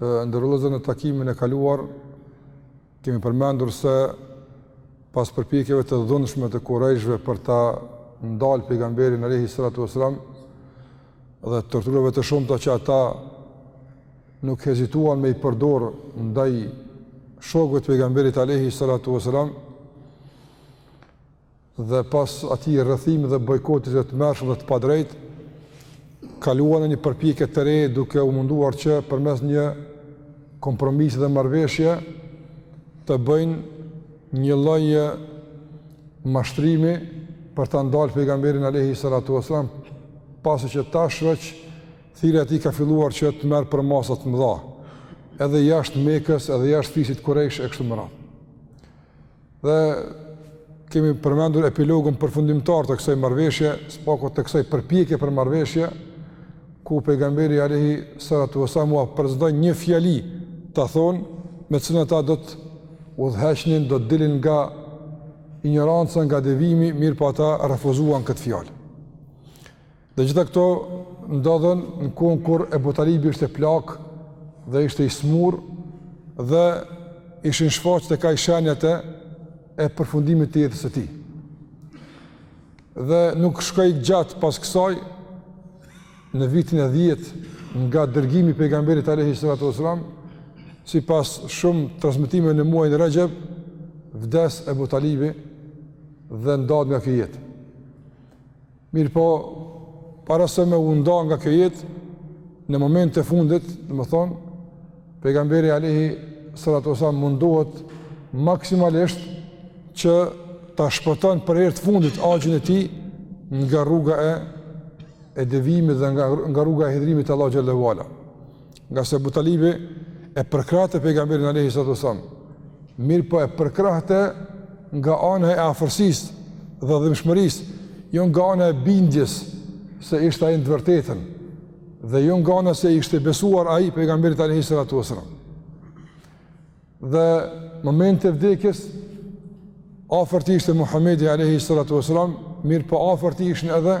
Të nderuar vëllezër në takimin e kaluar, kemi përmendur se pas përpjekjeve të dhunshme të kurejshve për ta ndalë pejgamberin alejhi salatu ue selam dhe torturave të shumta që ata nuk hezituan me i përdor ndaj shokve të pejgamberit alejhi salatu ue selam dhe pas atij rrethimi dhe bojkotit të tmerrshëm dhe të padrejtë, kaluan në një përpjekje të re duke u munduar që përmes një kompromisi dhe marrëveshje të bëjnë një lloj mashtrimi për ta ndalë pejgamberin alejhi salatu ue selam, pasi që tash veç thirrja e tij ka filluar që të merr përmasa të mëdha, edhe jashtë Mekës, edhe jashtë fisit Kurejsh e kështu me radhë. Dhe kemi përmendur epilogun përfundimtar të kësaj marrëveshje, së paku të kësaj përpjekje për marrëveshje, ku pejgamberi alejhi salatu ue selam ua prezanton një fjali ta thonë me të cilën ata do të udhëheqnin, do të dilin nga injoranca, nga devijimi, mirëpo ata refuzuan këtë fjalë. Dhe gjitha këto ndodhën në kohën kur Ebu Talibi ishte plak dhe ishte i smurë dhe ishin shfaqë tek ai shenjat e e përfundimit të jetës së tij. Dhe nuk shkoi gjatë pas kësaj në vitin e dhjetë nga dërgimi i pejgamberit alejhi salatu ue selam, sipas shumë transmetimeve në muajin Rexheb, vdes Ebu Talibi dhe ndahet nga kjo jetë. Mirëpo, para se me u nda nga kjo jetë, në moment të fundit, domethënë, pejgamberi alejhi salatu ue selam mundohet maksimalisht që ta shpëton për herë të fundit axhën e tij nga rruga e e devijimit dhe nga nga rruga e hidhërimit të Allahut xhele ue ala. Ngase Ebu Talibi e përkrahte pejgamberin alejhi salatu ue selam, mirëpo e përkrahte nga ana e afërsisë dhe dhembshmërisë, jo nga ana e bindjes se ishte ai në të vërtetën, dhe jo nga ana se ishte besuar ai pejgamberit alejhi salatu ue selam. Dhe momentet e vdekjes, afër tij ishte Muhammedi alejhi salatu ue selam, mirëpo afër tij ishin edhe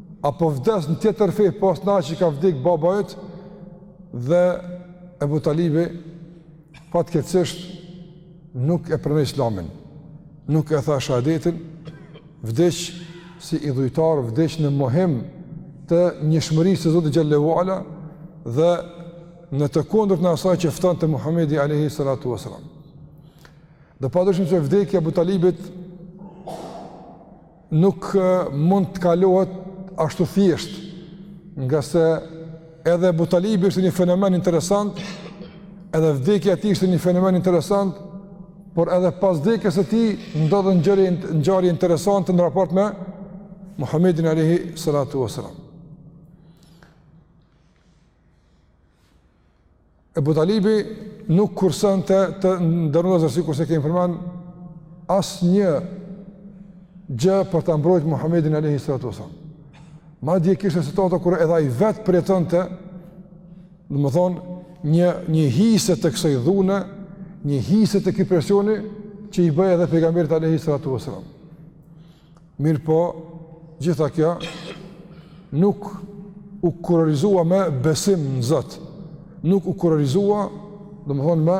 Apo vdes në tjetër fe pos në atë që ka vdek baba yt? Dhe Ebu Talibi fatkeqësisht nuk e pranoi Islamin. Nuk e tha shahadetin, vdiq si idhujtar, vdiq në mohim të njëshmërisë së Zotit xhele ue ala dhe në të kundërtën e asaj që ftonte Muhammedi alejhi salatu ue selam. Dhe pa dyshim se vdekja e Ebu Talibit nuk mund të kalohet ashtu thjesht, nga se edhe Ebu Talibi ishte një fenomen interesant, edhe vdekja e tij ishte një fenomen interesant, por edhe pas vdekjes së tij ndodhën gjëra ngjarje interesante në raport me Muhammedin alayhi salatu wasalam. Ebu Talibi nuk kursente të nderuar vëllezër, sikurse kemi përmend, asnjë gjë për ta mbrojt Muhammedin alayhi salatu wasalam. Madje kishte situata kur edhe ai vetë përjetonte, domethënë, një, një hisë të kësoj dhune, një hisë të këtij presioni, që i bëhej edhe pejgamberit alayhi salatu wasalam. Mirëpo, gjitha kjo, nuk u kurorëzua me besim në Zot. Nuk u kurorëzua, domthon me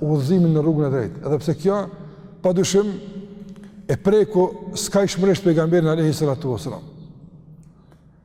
udhëzimin në rrugën e drejtë. Edhe pse kjo padyshim e preku skajshmërisht pejgamberin alayhi salatu wasalam.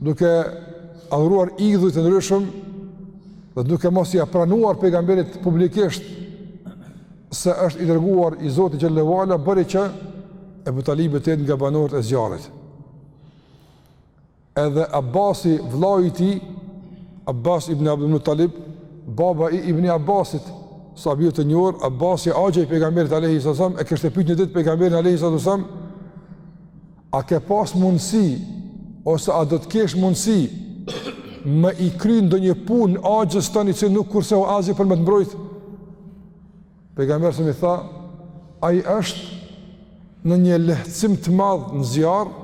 duke adhuruar idhujt e ndryshëm dhe duke mos ia pranuar pejgamberit publikisht se është i dërguar i Zotit xhelle ue ala bëri që Ebu Talibi të jetë nga banorët e zjarrit. Edhe Abasi vëllai i tij Abbas ibn Abdul Muttalib, baba i Ibn Abbasit, sahabiut të njohur, Abbasi axha i pejgamberit alayhi sallam e kishte pyetur një ditë pejgamberin alayhi sallam A ke pas mundësi, ose a do të kesh mundësi, me i kry ndonjë punë axhës tënd i cili nuk kurseu asgjë për me të mbrojt? Pejgamberi alayhi sallam i tha, ai është në një lehtësim të madhë në zjarr,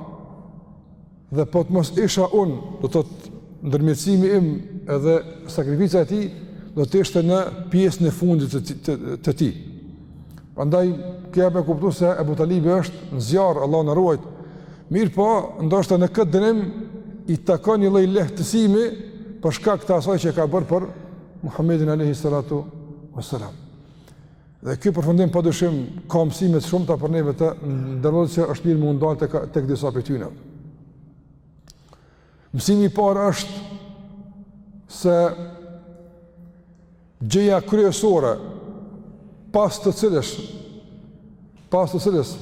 dhe po të mos isha unë, do të thotë ndërmjetësimi im edhe sakrifica e tij, do të ishte në pjesën e fundit të tij. Prandaj kemi me kuptu se Ebu Talibi është në zjarr, Allahu na ruajt. Mirëpo, ndoshta në këtë dënim i takon një lloj lehtësimi për shkak të asaj që ka bërë për Muhammedin alayhi salatu wasalam. Dhe ky përfundim padyshim ka mësime të shumta për neve, të nderuar vëllezër, që është mirë me u ndal tek tek disa prej tyre. Mësimi i parë është se Gjëja kryesore pas të cilës pas të cilës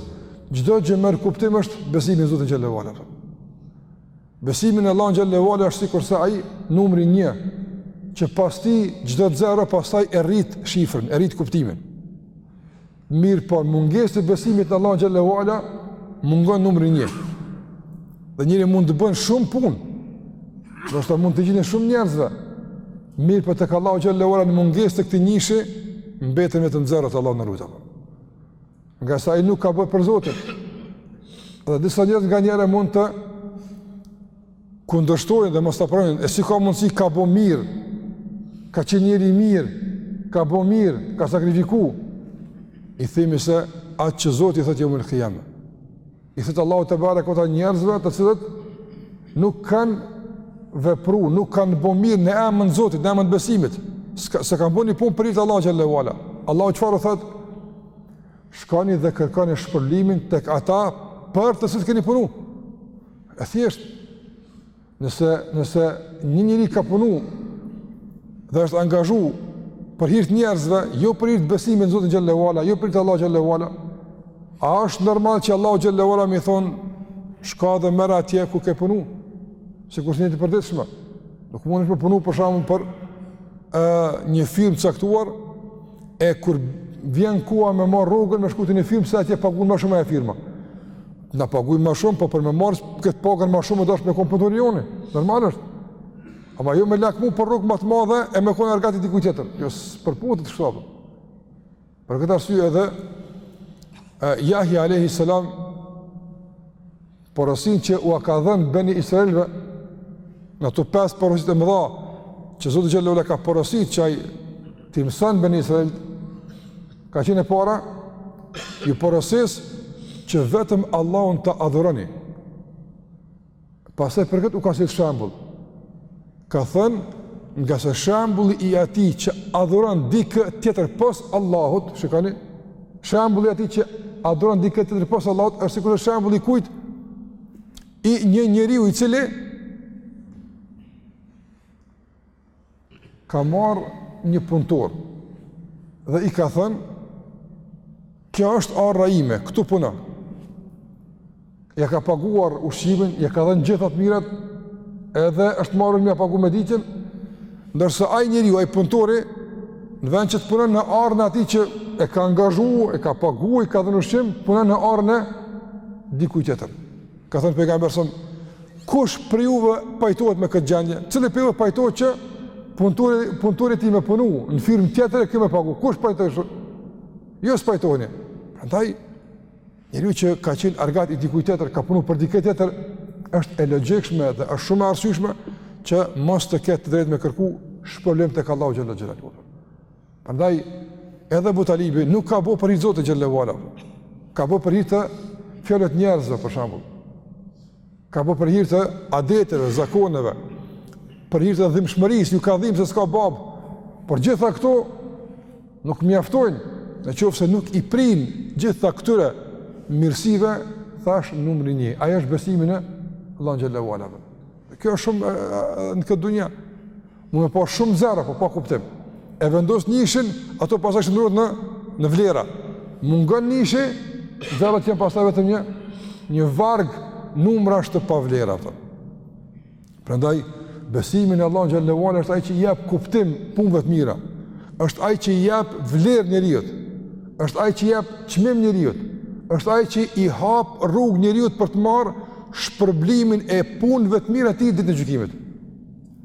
çdo gjë merr kuptim është besimi në Zotin xhelle ue ala. Besimi në Allahun xhelle ue ala është sikurse ai numri 1 që pas tij çdo zero pastaj e rrit shifrën, e rrit kuptimin. Mirpo në mungesë të besimit në Allahun xhelle ue ala mungon numri 1. Dhe njeriu mund të bën shumë punë. Ndoshta mund t'u gjindet shumë njerëzve. Mirëpo tek Allahu xhelle ue ala në mungesë të këtij njëshi mbeten vetëm zerot Allahu na ruajtë. Ngase ai nuk ka bërë për Zotin. Dhe disa njerëz nganjëherë mund të kundërshtojnë dhe mos ta pranojnë, e si ka mundësi ka bo mirë, ka qenë njeri i mirë, ka bo mirë, ka sakrifiku, i themi se atë që Zoti thotë jeumul kijame. U thotë Allahu tebareke këta njerëzve të cilët nuk kanë vepru, nuk kanë bo mirë në emën të Zotit, në emën të besimit, s'e kanë bo një punë për hir të Allahut xhelle ue ala. Allahu çfarë u thotë, shkoni dhe kërkoni shpërblimin tek ata për të cilët keni punu. E thjeshtë, nëse, nëse një njeri ka punu dhe është angazhu për hir të njerëzve, jo për hir të besimit në Zotin xhelle ue ala, jo për hir të Allahut xhelle ue ala, a është normal që Allahu xhelle ue ala me i thonë, shko dhe merre atje ku ke punu, sikurse në jetë të përditshme, nuk mundesh me punu për shembull për një firmë të caktuar, e kur vjen koha me marrë rrogën me shku te një firmë, se atje pagujn ma shumë ajo firma. Na pagujm ma shumë, po për me marrë këtë pagën ma shumë dosh me kon punëtor i joni. Normal është. Ama jo me lakmu për rrogë ma të madhe e me kon argati i dikujt tjetër. Jo s'përputhet kështu. Për këtë arsye edhe Jahja alejhi selam porosinë që ua ka dhënë beni Israilve në ato pesë porositë e mëdha që Zoti xhelle ue ala ka porosit që ai t'i mëson beni Israilët Ka qenë e para, ju porosis që vetëm Allahun ta adhuroni. Pastaj për këtë u ka sjellë shembull. Ka thënë, ngase shembulli i atij që adhuron dikë tjetër pos Allahut, shikoni, shembulli i atij që adhuron dikë tjetër pos Allahut, është sikur është shembulli i kujt i një njeriu i cili ka marrë një punëtor dhe i ka thënë kjo është arra ime, këtu puno ja ka paguar ushqimin, ja ka dhënë gjitha të mirat edhe është marrë me ja pagu mëditjen ndërsa aj njeriu, aj punëtori në vend që të punon në arën e atij që e ka angazhu, e ka pagu, i ka dhënë ushqim punon në arën e dikujt tjetër Ka thënë pejgamberi alejhi selam kush prej juve pajtohet me këtë gjendje? Cili prej juve pajtohet që punëtori punëtori i tij me punu në firmë tjetër e ky me pagu? Kush pajtohet? Jo s'pajtoheni. Prandaj njeriu që ka qenë argat i dikujt tjetër, ka punu për dikë tjetër, është e logjikshme dhe është shumë e arsyeshme që mos të ketë të drejtë me kërku shpërblim tek Allahu xhelle xhelaluhu. Prandaj, edhe Ebu Talibi nuk ka bo për hir Zotit xhel-le ue ala, ka bo për hir të fjalëve të njerëzve, për shembull, ka bo për hir të adeteve, zakoneve, për hir të dhimbshmërisë, iu ka dhimb se s'ka babë, por gjitha këto nuk mjaftojnë, në qoftë se nuk i prin gjitha këtyre mirësive, thashë numri një, ai është besimi në Allahun xhel-le ue ala. Kjo është shumë në këtë dunja, Mund me pas shumë zero, po pa kuptim. E vendos nishin, ato pastaj shndërrohen në, në vlera. Mungon nishi, zerot janë pastaj vetëm një, një varg numrash të pavlera. Ato. Prandaj, besimi në Allahun xhel-le ue ala është ai që i jep kuptim punëve të mira. është ai që i jep vlerë njeriut. është ai që i jep çmim njeriut. është ai që i hap rrugë njeriut për të marrë shpërblimin e punëve të mira të tij ditën e gjykimit.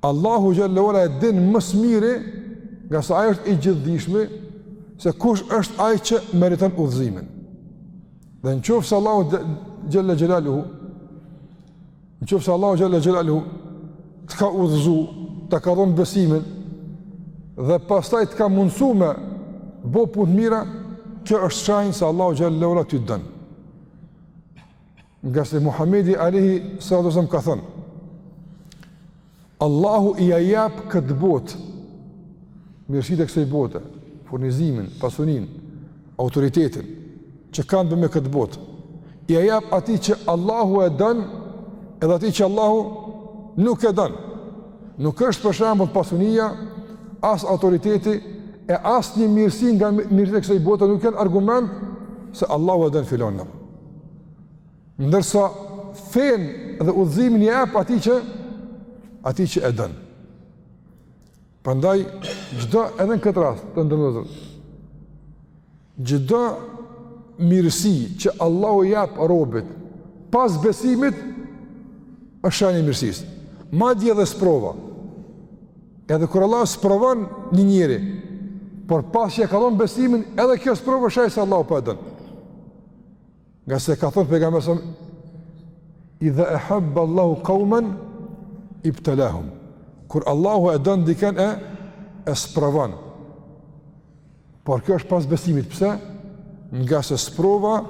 Allahu xhel-le ue ala e din më së miri, ngase ai është i gjithdijshmi, se kush është ai që meriton udhëzimin. Dhe në qoftë se Allahu xhel-le xhelaluhu, në qoftë se Allahu xhel-le xhelaluhu, të ka udhëzu, ta ka dhonë besimin, dhe pastaj të ka mundësu me bo punë t'mira, kjo është shenjë se Allahu xhel-le ue ala ty të don. Ngase Muhammedi alejhi salatu ue selam ka thënë, Allahu ia jap këtë botë, mirësitë e kësoj bote, furnizimin, pasuninë, autoritetin, që kanë bë me këtë botë, ia jap atij që Allahu e don, edhe atij që Allahu nuk e don. Nuk është për shembull pasunia, as autoriteti, e asnjë mirësi nga mirësitë e kësoj bote, nuk janë argument se Allahu e don filanin. Ndërsa fenë dhe udhëzimin ia jep atij që atij që e don. Prandaj çdo edhe në këtë rast të nderuar vëllezër. Çdo mirësi që Allahu i jep robit pas besimit është shenjë e mirësisë. Madje edhe sprova. Edhe kur Allahu sprovon një njeri, por pasi që i ka dhënë besimin, edhe kjo sprovë është shenjë se Allahu po e don. Ngase ka thënë pejgamberi alejhi selam idha ahabba Allahu qauman ibtalahum. Kur Allahu e don dikën e e sprovon. Por kjo është pas besimit, pse? Ngase sprova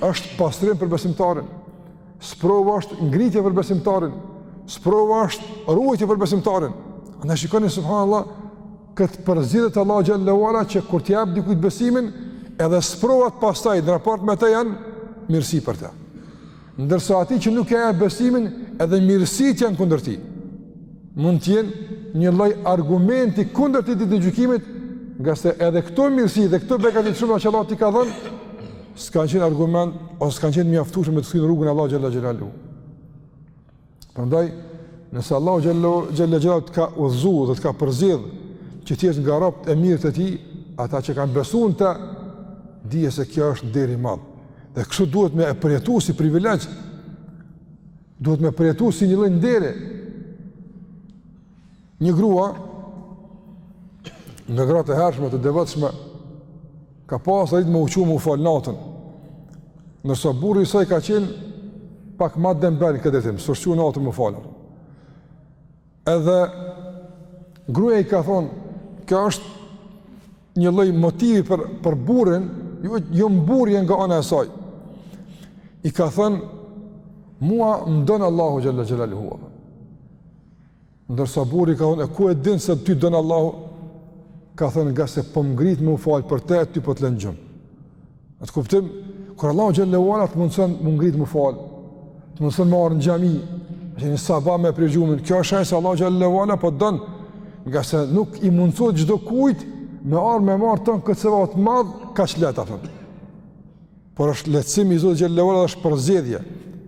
është pastrim për besimtarin. Sprova është ngritje për besimtarin. Sprova është ruajtje për besimtarin. Andaj shikoni subhanallahu Këtë përzgjedh Allahu xhallahu ala që kur të jap dikujt besimin, edhe sprovat pastaj në raport me të janë mirësi për të. Ndërsa atij që nuk ia jep besimin, edhe mirësitë janë kundër tij. Mund të jenë një lloj argumenti kundër tij ditën e gjykimit, ngase edhe këto mirësi dhe këto begati të shumta që Allah t'i ka dhënë, s'kanë qenë argument ose s'kanë qenë mjaftueshëm me të thënë rrugën e Allahut xhallahu xhallahu. Prandaj, nëse Allahu xhallahu xhallahu të ka udhëzu dhe të ka përzgjedh që të jesh nga robët e mirë të tij, ata që kanë besu, ta dije se kjo është nder i madh. Dhe kështu duhet me e përjetu si privilegj. Duhet me e përjetu si një lloj nderi. Një grua nga gratë e hershme të devotshme ka pas arrit me u çu me u fal natën. Ndërsa burri i saj ka qenë pak ma dembel n'këtë drejtim, s'osht çu natën me u fal. Edhe gruja i ka thonë, "Kjo është një lloj motivi për për burrin, ju jo, jo mburrje nga ana e saj." I ka thonë, "Mua më don Allahu xhalla xhelalu." Ndërsa burri ka thonë, e ku e din se ty t'don Allahu? Ka thonë, ngase po m'ngrit me u fal për te, ty po të len n'gjumë. N'atë kuptim, kur Allahu xhallahu ala të mundëson me u ngrit me u fal, të mundëson me ardh në xhami, që në sabah me pre gjumin, kjo shenjë se Allahu xhallahu ala po të don, ngase nuk i mundësohet çdokujt me ardh me marr ton këtë sevap t'madh, kaq lehtë, a thonë. por është lehtësim i Zotit xhallahu ala është përzgjedhje.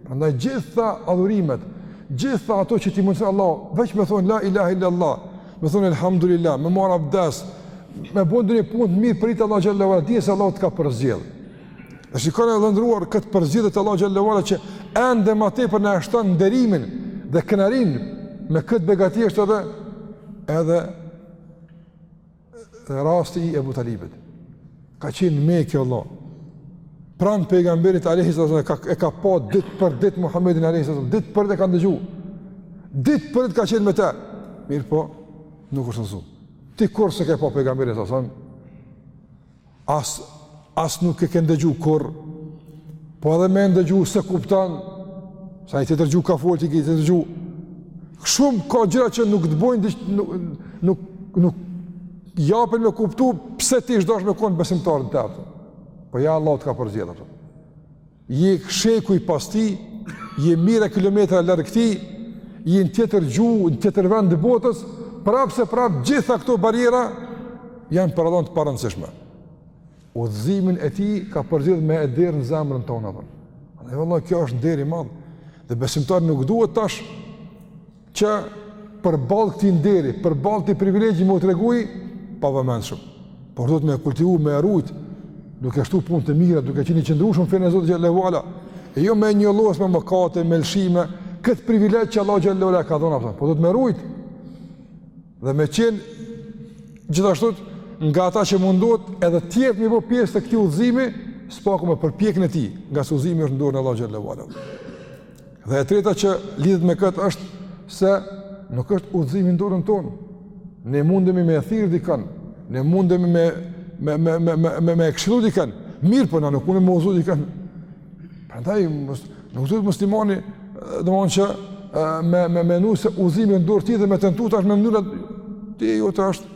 Prandaj gjitha adhurimet, gjitha ato që t'i mundson Allah, veç me thon la ilaha illa Allah, me thon elhamdulillah, me marr abdes, me bën donjë punë të mirë për hir të Allah xhallahu ala, dije se Allah të ka përzgjedh. E shikan e nderuar këtë përzgjedhje të Allah xhallahu ala që ende ma tepër na e shton nderimin dhe krenarinë me këtë begati është edhe edhe rasti i Ebu Talibit, ka qenë me qoftë Allah, pranë pejgamberit alejhi selam, e ka, e ka pa ditë për ditë Muhammedin alejhi selam, ditë për ditë e ka ndëgju, ditë për ditë ka qenë me te, mirëpo, nuk është udhëzu. Ti kurr s'e ke pa pejgamberin alejhi selam, As as nuk e ke ndëgju kurrë po edhe me ndëgju s'e kupton se ai tjetër gjuhë ka fol ti ke tjetër gjuhë shumë ka gjëra që nuk të bojnë diç nuk nuk nuk japin me kuptu pse ti është dosh me kon besimtar n'të vërtetë po ja Allah të ka përzgjedh Je shekuj pas tij, je mijëra kilometra larg tij, je në tjetër gjuhë, në tjetër vend të botës, prapëseprapë gjitha këto barriera janë para Allahut të parëndësishme. Udhëzimin e tij ka përzgjedh me e derdh në zemrën tonë atë. E vallahi kjo është nder i madh. Dhe besimtari nuk duhet tash që përballë këtij nderi, përballë këtij privilegji me u tregu i pavëmendshëm. Por duhet me kultivu, me rujt, duke shtu punë të mira, duke qenë i qëndrueshëm në fenë e Zotit xhelle ve ala. E jo me e njollos me mëkate, me lëshime, këtë privilegj që Allahu xhelle ve ala e ka dhënë atë. Por duhet me rujt. Dhe me qen gjithashtu nga ata që mundohet edhe të tjerët me i bo pjesë të këtij udhëzimi, së paku me përpjekjen e tij, ngase udhëzimi është n'dorë të Allahut xhelle ve ala. Dhe e treta që lidhet me këtë është se nuk është udhëzimi në dorën tonë. Ne mundemi me e thirr dikën, ne mundemi me e këshillu dikën, mirëpo na nuk mundemi me udhëzu dikën. Prandaj mos nuk duhet muslimani domethënë që me me menu se udhëzimi në dorë të tij dhe me tentu tash me mënyra, ti, jotja është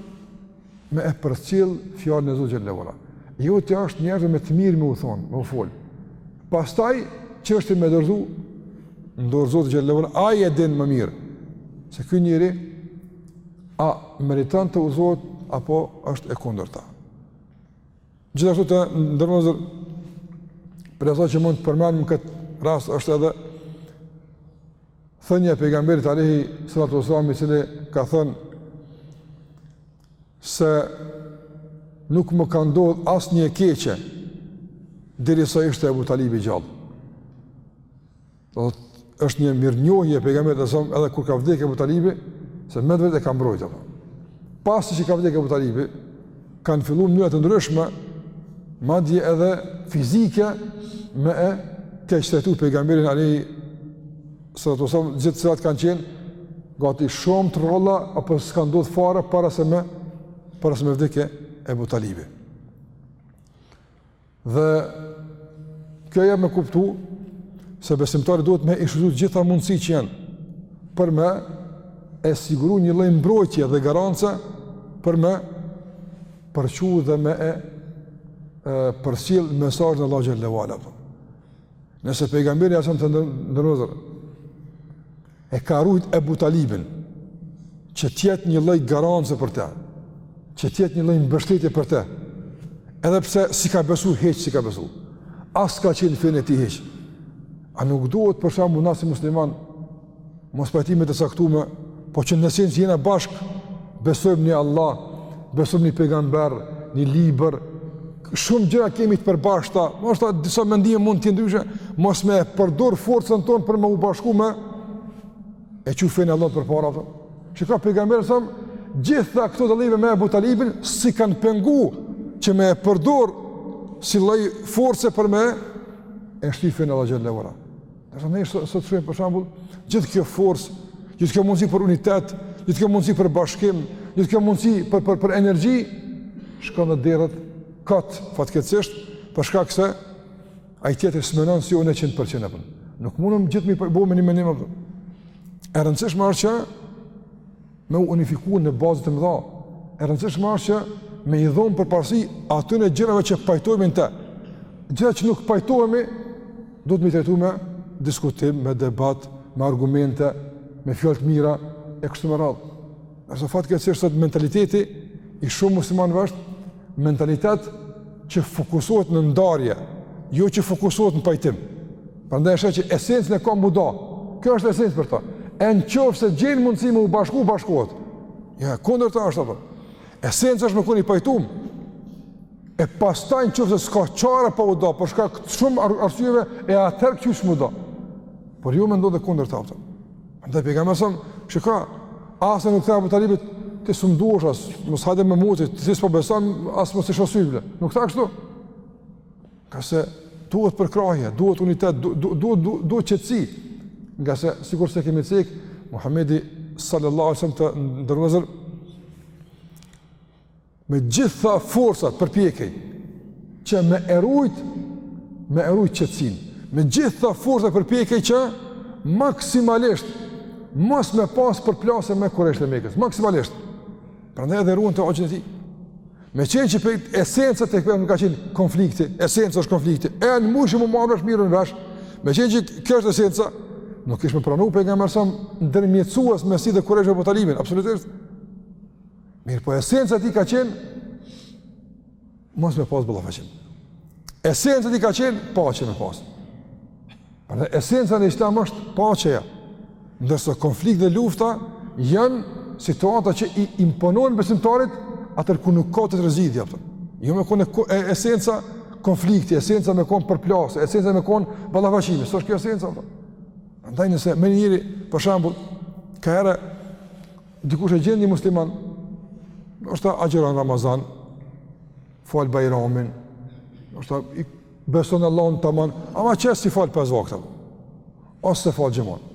me e përcjell fjalën e Zotit xhelle ve ala. Jotja është njerëzve me të mirë me u thon, me u fol. Pastaj çështjen me e dorzu në dorë të Zotit xhelle ve ala, ai e din më mirë se ky njeri a meriton të udhëzohet apo është e kundërta. Gjithashtu të nderuar vëllezër, prej asaj që mund të përmendim në këtë rast është edhe thënia e pejgamberit alejhi salatu ve selam i cili ka thënë se nuk më ka ndodhë asnjë e keqe derisa ishte Ebu Talibi gjallë. Domethënë është një mirënjohje e pejgamberit alejhi selam edhe kur ka vdekë Ebu Talibi, se me të vërtetë e ka mbrojtë. Pasi që ka vdekë Ebu Talibi, kanë fillu mënyra të ndryshme, madje edhe fizike me e keqtrajtu pejgamberin alejhi salatu ve selam, gjëra të cilat kanë qenë, gati shumë të rralla, apo s'kanë ndodh fare para se me, para se me vdek Ebu Talibi. Dhe kjo jep me kuptu se besimtari duhet me i shfrytzu gjitha mundësitë që janë për me e siguru një lloj mbrojtje dhe garance për me përçu dhe me e, e përcjell mesazhin e Allahut xhelle ve ala. Nëse pejgamberi alejhi selam, të nderuar vëllezër, e ka rujt Ebu Talibin, që të jetë një lloj garance për te, që të jetë një lloj mbështetje për te, edhe pse s'i ka besu, hiç s'i ka besu, as ka qenë n'fenë e tij hiç, a nuk duhet për shembull na si musliman, mospajtimet e caktume, po që në esencë jena bashkë, besojmë një Allah, besojmë një pejgamber, një libër, Shumë gjëra kemi të përbashkëta, ndoshta disa mendime mund të jenë ndryshe, mos me e përdor forcën tonë për me u bashku me e çu fenë e Allahut përpara ato. Që ka pejgamberi alejhi selam gjitha këto dallime me Ebu Talibin s'e kanë pengu që me e përdor si lloj force për me e shty fenë e Allahut xhelle ve ala. Nëse ne sot sot shohim për shembull gjithë kjo forcë, gjithë kjo mundësi për unitet, gjithë kjo mundësi për bashkim, gjithë kjo mundësi për për për energji shkon në derë kot fatkeqësisht për shkak se ai tjetri s'menon si unë 100% apo. Nuk mundem gjithë me u bo me një menim. E rëndësishme është që me u unifiku në baza të mëdha, e rëndësishme është që me i dhonë përparësi atyne gjërave që pajtohemi në to. Gjëra që nuk pajtohemi, duhet me i trajtu me diskutim, me debat, me argumente, me fjalë të mira, e kështu me radhë. Ndërsa fatkeqësisht mentaliteti i shumë muslimanëve është mentalitet që fokusohet në ndarje, jo që fokusohet në pajtim. Prandaj është që esencën e ka me u da. Kjo është esencë për ta. E në qofë se gjen mundësi me u bashku, bashkohet. Jo, e kundërta është |||. Esencë është me koni pajtum. E pas ta në qofë se s'ka qare pa u do, përshka këtë shumë ar arsyve, e atër këtë shumë u do. Por ju jo me ndodhe kondër të ato. Andaj pika me sëmë, që ka, asë nuk të abu talibit, ti së mduash asë, mos hajde me mutit, ti s'po besan, asë mos i shosyvle. Nuk ta kështu. Ngase duhet përkrahje, duhet unitet, duhet duhet duhet duhet duhet qetësi. Ngase sikurse kemi cek Muhamedi sallallahu alaihi wasallam i nderuar me gjitha forcat përpjekej që me e rujt me e rujt qetësinë me gjitha forcat përpjekej që maksimalisht mos me pas përplasje me kurejshët e Mekës maksimalisht prandaj edhe e ruan dakikën e tij Me qenë që pe esenca të këpërën ka qenë konflikti, esenca është konflikti, e në mërë që më marrë është mirë në vesh, me qenë që kjo është esenca, nuk kish me pranu pejgamberi s'e merr ndërmjetësues mes tij dhe kurejshëve Ebu Talibin, absolutisht. Mirëpo esenca e tij ka qenë, mos me pasë ballafaqim. Esenca e tij ka qenë, paqe me pasë. Dhe esenca në islam është paqeja, ndërsa konflikti dhe lufta janë situata që i imponohen besimtarit atëherë kur nuk ka tjetër zgjidhje. Jo me kone e, esenca konflikti, esenca me kone përplasja, esenca me kone ballafaqimi, s'është kjo esenca. Prandaj nëse një njeri, për shembull, kaherë, dikush e gjen një musliman, ndoshta agjëron Ramazan, fal bajramin, ndoshta i Beson Allahun tamam, ama qe s'i fal pesë vaktet. Ose s'e fal xhumanë.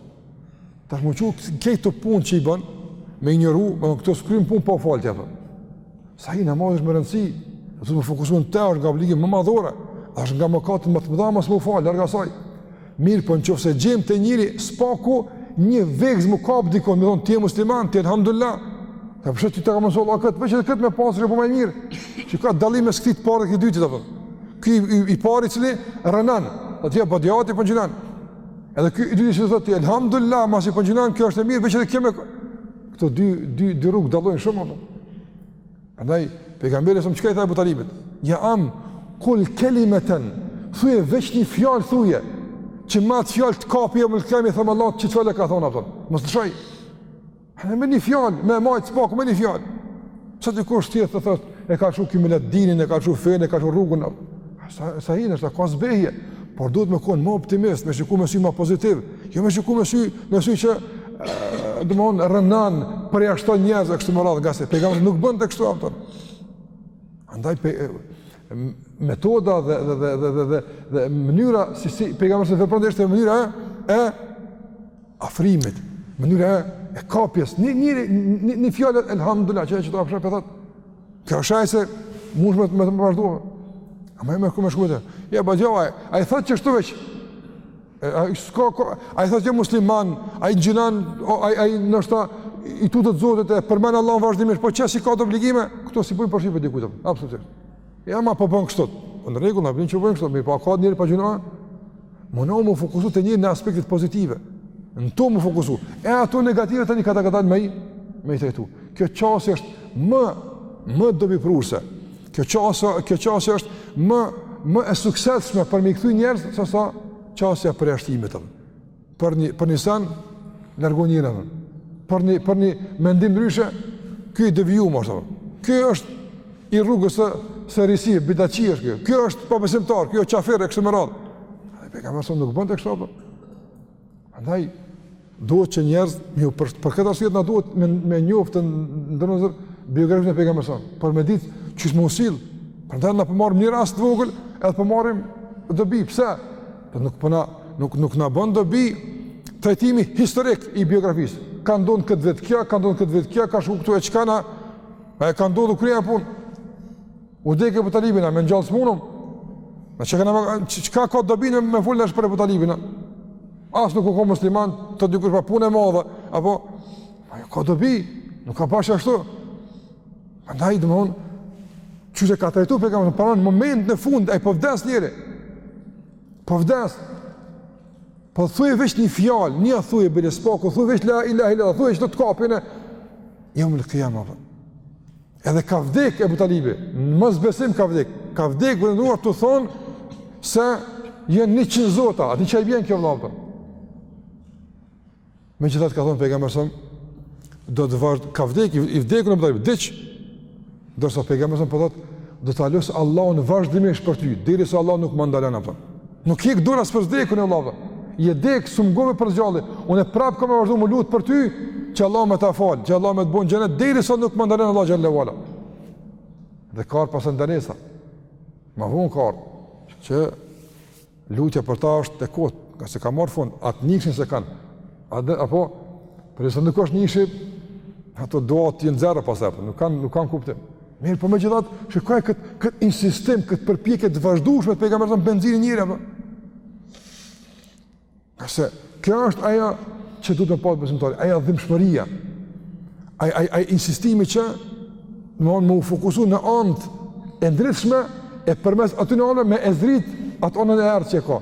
Tash me i çu krejt këto punë që i bën me injoru, me thënë ti s'kryn punë pa u falë ti apo. Se ai namaz është me rëndësi, duhet me u fokusu në te është nga obligimet më madhore, është nga mëkatet më të mëdha mos me u falë larg asaj. Mirëpo në qoftë se gjejmë te njeri, së paku një vegzë me kapë dikun, me thonë, ti je musliman, ti je elhamdulillah. Dhe përshë ti të ka mësua Allah këtë, veç edhe këtë me pasur e po ma mirë, çka dallim mes këtij të parit dhe këtij të dytit, dhe përshë. Ky i, i pari i cili rrënon, dhe ti badiava po agjinon. Edhe ky i dyti që thotë, elhamdulillah, masi po agjinon, kjo është e mirë, veç edhe kjo me... Këto dy, dy, dy rrugë dallojnë shumë, dhe. Andaj, pejgamberi alejhi selam çka i tha Ebu Talibit, ja am, kul kelimeten, thuje veç një fjalë thuje, që me at fjalë të kapi e më lëkemi, i them Allah, qët fjalë e ka thonë, a po kupton, mos e lshoj, me një fjalë, me e majtë së paku, me një fjalë, se dikush tjetër thotë, e ka lshu komplet dinin, e ka lshu fenë, e ka lshu rrugën, sa, sa hinë, është ka zbehje, por duhet me konë ma optimist, me shiku me sy ma pozitiv, Jo me shiku me sy, me sy që domethonë rrënon përjashton njerëz e kështu me radhë ngase. Pejgamberi nuk bënte kështu apo. Andaj pe, metoda dhe dhe dhe dhe dhe dhe, dhe mënyra si si pejgamberi alejhi selam vepronte është mënyra e afrimit, mënyra e kapjes. Një një një, një fjalë elhamdulillah që ato afshat thotë. Kjo është ai se mund të më të vazhdojë. A më më kumë shkuar. Ja bajoja, ai thotë qështu veç. Ai s'ka ka, ai thotë jam musliman, ai agjinon, ai ai ndoshta i tutet Zotit e përmend Allahun vazhdimisht, po qaj s'i ka ato obligime, këto s'i bën për shifë diku tjetër. Absolutisht. Ama po bën kështu. Po në rregull, na bën çu bën kështu, me pa a ka njeri pa gjynah. Munohu m'u fokusu te njeri në aspektet pozitive. Në to m'u fokusu. E ato negative tani kadal kadal me, me i trajtu. Kjo qasje është më më dobiprurëse. Kjo qasje, kjo qasje është më, më e suksesshme për me i kthy njerëzit, sesa qasja e përjashtimit. Për një, për një sen, largo njerin. Për një, për një mendim ndryshe, ky i devijum është. Ky është i rrugës së, së risisë, bidatçi është ky. Ky është pabesimtar, ky është qafir e kështu me radhë. Pejgamberi alejhi selam nuk bënte kështu apo. Andaj, duhet që njerëz, mi për, për këtë arsye na duhet me, me njoftë domethonë biografinë e pejgamberit alejhi selam, për me ditë qysh me u sjellë, prandaj na po marrim një rast të vogël, edhe po marrim dobi, pse? Po nuk po na, po nuk, nuk na bën dobi trajtimi historik i biografisë. Ka ndodhë këtë vit kjo, ka ndodhë këtë vit kjo, ka shku këtu e çka na, e ka ndodhë dhe kry ajo punë. U dekë Ebu Talibi, na me e ngjallë s'munem? Në çka na, çka ka dobi na me folë tash për Ebu Talibin, a? As nuk u kon musliman, thotë dikush po punë e madhe, apo? A jo ka dobi, nuk a bash ashtu. Andaj domethonë, qysh e ka trajtu, pejgamberi, në paranë, moment në fund, ai po vdes njeri. Po vdes. Po thuje veç një fjalë, një thuje bile së paku, thuje veç la ilahe ila, thuje që të të kapine, jam lë këjama, për. Edhe ka vdek Ebu Talibi, në mosbesim ka vdek, ka vdek vlla i nderuar, tu thonë se janë njëqind zota, atë një qaj i bjen kjo vlla, a kupton. Megjithatë ka thonë pejgamberi alejhi selam, domethonë, ka vdek, i vdekun Ebu Talibi, vdiq, ndërsa pejgamberi alejhi selam po thotë, do ta lus Allahun vazhdimisht për ty, derisa Allahu nuk ma ndalon, a kupton. Nuk hek dorë as për s'dekuni, vlla. Je dek, s'um ngove për s'gjalli. Unë prapë kam me vazhdu me u lutë për ty, që Allahu me ta falë, që Allahu me të bu në xhenet, derisa nuk më ndalon Allahu xhele ve ala. Dhe ka ardhë pas ndalesa. Ma vonë ka ardhë, që lutja për ta është e kotë, ngase ka marrë fund, atë njëshin s'e kanë. Atë, apo, nëse nuk është njëshi, ato do të jenë zero pas, nuk kanë, nuk kanë kuptim. Mirë, po megjithatë, shiko kët kët insistim, kët përpjekje të vazhdueshme të pejgamberit tonë benzinë njëra apo. Ngase kjo është ajo që duhet me pas besimtari, ajo dhimbshmëria. Ai ai ai insistimi që domethonë me u fokusu në anën e ndritshme e përmes aty në anë me e zdrit atë anën e errët që e ka.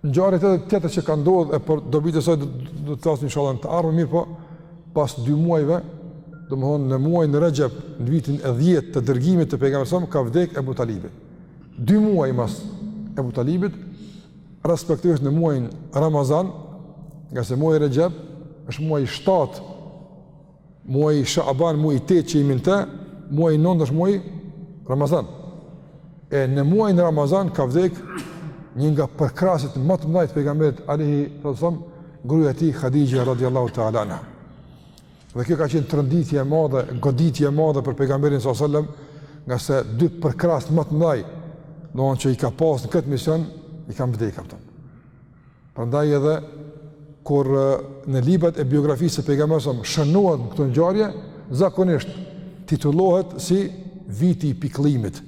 Ngjarje tjetër që ka ndodhur e për dobitë e saj do të flasim inshallah në të ardhmen, mirëpo pas dy muajve, domthonë në muajin Rexhep në vitin e 10 të dërgimit të pejgamberit alejhi selam ka vdek Ebu Talibi. Dy muaj mas Ebu Talibit, respektivisht në muajin Ramazan, ngase muaji Rexhep është muaji 7 Muaji Shaban, muaji i tetë që jemi në të, muaji i nëntë është muaji Ramazan. E në muajin Ramazan ka vdek një nga përkrahësit ma të mëdhaj të pejgamberit alejhi selam, gruaja e tij Hadixhja radijallahu teala anha. Dhe kjo ka qenë tronditje e madhe, goditje e madhe për pejgamberin sallallahu alajhi wasallam, ngase dy përkrahësit ma të mëdhaj, domthonë që i ka pas në këtë mision, i kanë vdekë, a kupton. Prandaj edhe kur në librat e biografisë së pejgamberit alejhi selam shënohen këto ngjarje, zakonisht titullohet si viti i pikëllimit.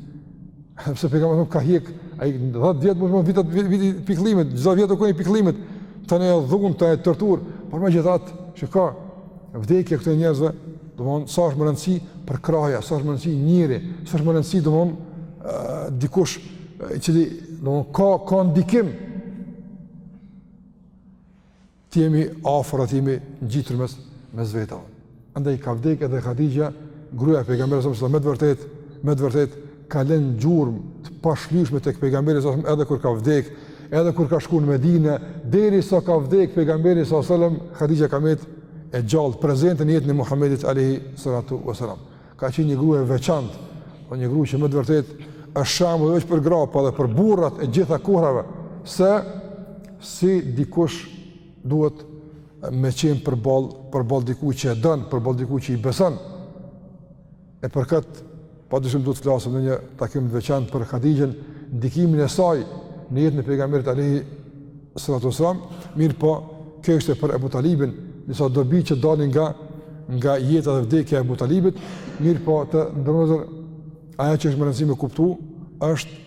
Se pejgamberi alejhi selam ka hjek ai 10 vjet më shumë vite viti i pikëllimit, çdo vit u kanë i pikëllimit, tanë dhunë, tanë torturë, por megjithatë shiko, vdekja e këtyre njerëzve, domethonë sa është me rëndësi përkrahja, sa është me rëndësi njeri, sa është me rëndësi domethonë dikush i cili domethonë ka ka ndikim të jemi afër e të jemi ngjitur mes mes vetave. Andaj ka vdekë edhe Hadixhja, gruaja e pejgamberit sallallahu alajhi wasallam, me të vërtetë, me të vërtetë ka lënë gjurmë të pashlyeshme tek pejgamberi sallallahu alajhi wasallam edhe kur ka vdekë, edhe kur ka shkuar në Medinë, derisa ka vdekë pejgamberi sallallahu alajhi wasallam, Hadixhja ka mbetë e gjallë prezente në jetën e Muhamedit alajhi salatu wasallam. Ka qenë një grua e veçantë, po një grua që me të vërtetë është shembull veç për gratë, por edhe për burrat e gjitha kohërave se si dikush duhet me qenë përballë, përballë dikujt që e don, përballë dikujt që i beson. E për këtë pa dyshim do të flasim në një takim të veçantë për Hadixhen, ndikimin e saj në jetën e pejgamberit alejhi Salatu selam, mirëpo kjo ishte për Ebu Talibin, disa dobi që dalin nga, nga jeta dhe vdekja e Ebu Talibit, mirëpo të nderuar vëllezër, ajo që është me rëndësi me kuptu, është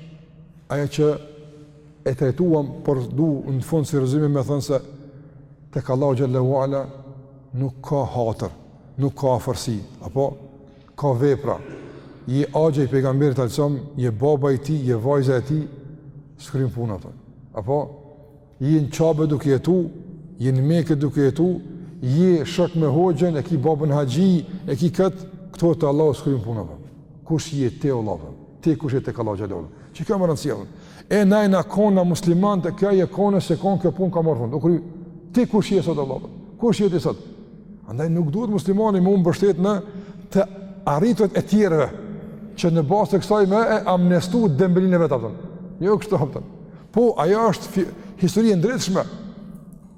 ajo që e trajtuam, por du në fund si rezyme me thënë se tek Allahu xhelle ue ala, nuk ka hatër, nuk ka afërsi, apo Ka vepra, je axha i pejgamberit alejhi selam, je baba i tij, je vajza e tij, s'kryen punë ato. Apo je në Qabe duke jetu, je në Mekë duke jetu, je shok me hoxhën, e ki babën haxhi, e ki kët, këto te Allahu s'kryen punë ato. Kush je te Allahu? Ti kush je tek Allahu xhallahu? Qikjo me rëndësi është? E na jena konë muslimanë, te kjo je konë s'je konë kjo punë ka marrë fund. U kry. Ti kush je sot te Allahu? Kush je ti sot? Andaj nuk duhet muslimani me u mbështet në të arriturat e tjerëve, që në bazë të kësaj me e amnistu dembelinë e vet, a kupton. Jo kështu, a kupton. Po, ajo është fi, histori e ndritshme,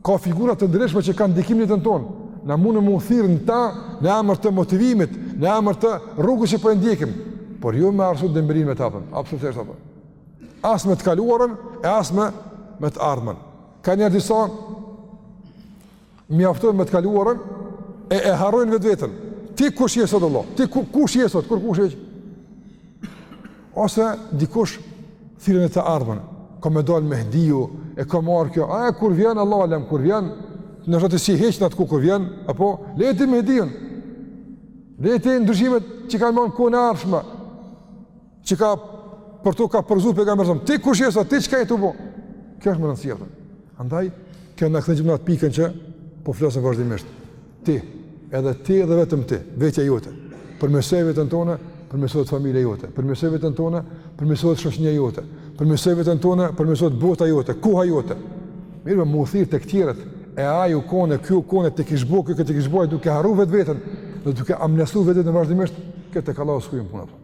ka figura të ndritshme që kanë ndikim në jetën tonë, na mund me u thirr në ta në emër të motivimit, në emër të rrugës që po e ndjekim, por jo me arsyetu dembelinë e vet, a kupton, absolutisht, a kupton. As me të kaluarën e as me, me të ardhmen. Ka njerëz disa Mjaftohen me të kaluarën e e harrojnë vetveten. Ti kush je sot te Allahu? Ti ku, kush je sot? Kur kush je? Ose dikush thirren në të ardhmen. Ka me dalë Mehdiu, e ka me ardh kjo. A e kur vjen Allahu alem, kur vjen? Ndoshta s'je hiç në atë kohë kur vjen? Apo, le ti Mehdiun. Le ti ndryshimet që kanë me ardh në kohën e ardhshme. Që ka për to ka kallzu pejgamberi, ti kush je sot, ti çka je tu bo? Kjo është me rëndësi edhe. Andaj, kjo na kthen në atë pikën që po flas vazhdimisht. Ti, edhe ti edhe vetëm ti, vetja jote, përmirëso veten tonde, përmirësohet familja jote, përmirëso veten tonde, përmirësohet shoqnia jote, përmirëso veten tonde, përmirësohet bota jote, koha jote. Mirëpo me u thirr tek tjerët, e ai u konë, ky u konë, t'kish bo, ky t'kish bo, duke harru vetveten, dhe duke amnistu vetveten vazhdimisht, këto tek Allahu s'kryejnë punë ato.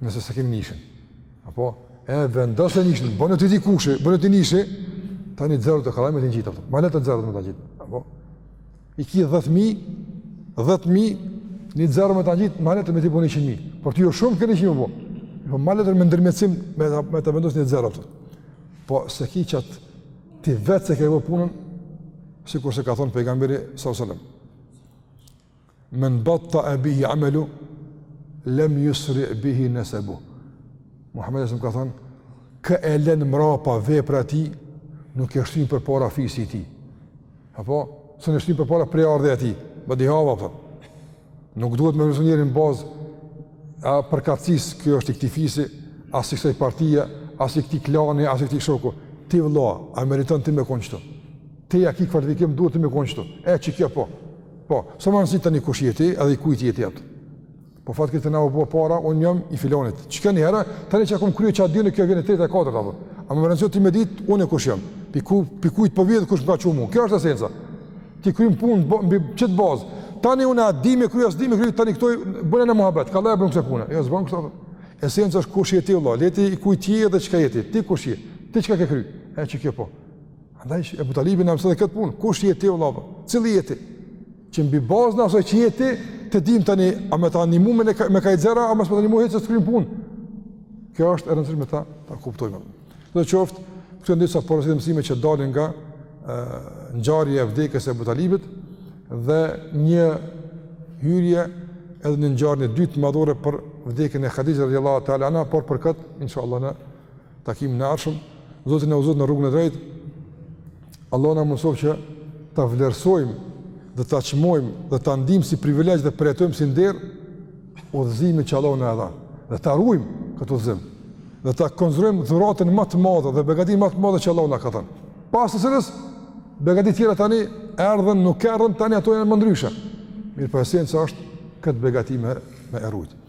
nëse s'e kemi njishin. Apo, e vendose njishin, bonu ti dikushi, bonu ti njishi, tani zerot i kalojmë të gjitha, ma lehtë zerot me të gjithë. Apo, i ki dhetë mijë, dhetë mijë, një zero me të gjithë, ma lehtë me të bo njëqind mijë. Por të jo shumë këni që një po. Po, ma lehtë me ndërmjetsim me, me të vendosë një zero. Po, s'e ki qatë, ti vetë s'e ke vu punën, sikurse ka thonë pejgamberi, sallallam. Men batta e bihi amelu, lem jusri e bihi nesebu. Muhammedi alejhi selam ka thonë, kë e len mrapa vepra e tij, nuk e shtin përpara fisi i tij. Apo, s'e shtin përpara prejardhja e tij, më di hava, për. Po. Nuk duhet me vlerësu njerin n'bazë të përkatësisë, ky është i këtij fisi, as i kësaj partie, as i këtij klani, as i këtij shoku. Ti vëlla, a meriton ti me konë qëtu? Ti a ki kvalifikim, duhet ti me konë qëtu. E që kjo po, Po, s'o me rëndësi të një kush je ti edhe i kujt je ti atë. Po fatkeqësisht na u bo para, unë jam i filanit. Që kënë herë, të një që akum kryo që atë dyrë në kjo vjenë të të katër, të A me rëndësi ti me ditë, unë e kush jam. Pi, ku, pi kujt po vij, kush më ka çu mu. Kjo është esenca. Ti krymë punë, bo, mbi qëtë bazë. Tani unë a di me kry a s'di me kry, tani këtoj, bëne në muhabet, kallaj bënë kësi punë. Jo, s'ban kështu, esenca është kush je ti, vëlla. Le ti i kujt je dhe çka je ti, ti kush je, ti çka ke kry. E që kjo po. Andaj Ebu Talibi na mëson këtë punë, kush je ti o vëlla? Cili je ti? Që mbi bazën e asaj që je ti, të dimë tani a më të animu me me kaj zera, a më të animu hecë të kryjmë punë. Kjo është e rëndësishme ta ta kuptojmë. Sidoqoftë, këto janë disa porosi e mësime që dalin nga ë ngjarja e vdekjes së Ebu Talibit dhe një hyrje edhe në ngjarjen e dytë madhore për vdekjen e Hadixhes radhiyallahu ta'ala anha, por për kët inshallah në takimin e ardhshëm, Zoti na udhëzoftë në rrugën e drejtë, Allahu na mundësoftë që ta vlerësojmë dhe ta çmojmë dhe ta ndijmë si privilegj dhe përjetojmë si nder, udhëzimin që Allahu na e dha, dhe ta rujmë këtë udhëzim, dhe ta konsiderojmë dhuratën më të madhe dhe begatinë më të madhe që Allahu na ka dhënë. Pas së cilës, begatitë tjera tani, erdhën, nuk erdhën, tani ato janë më ndryshe. Mirëpo esenca është këtë begati me e rujtë.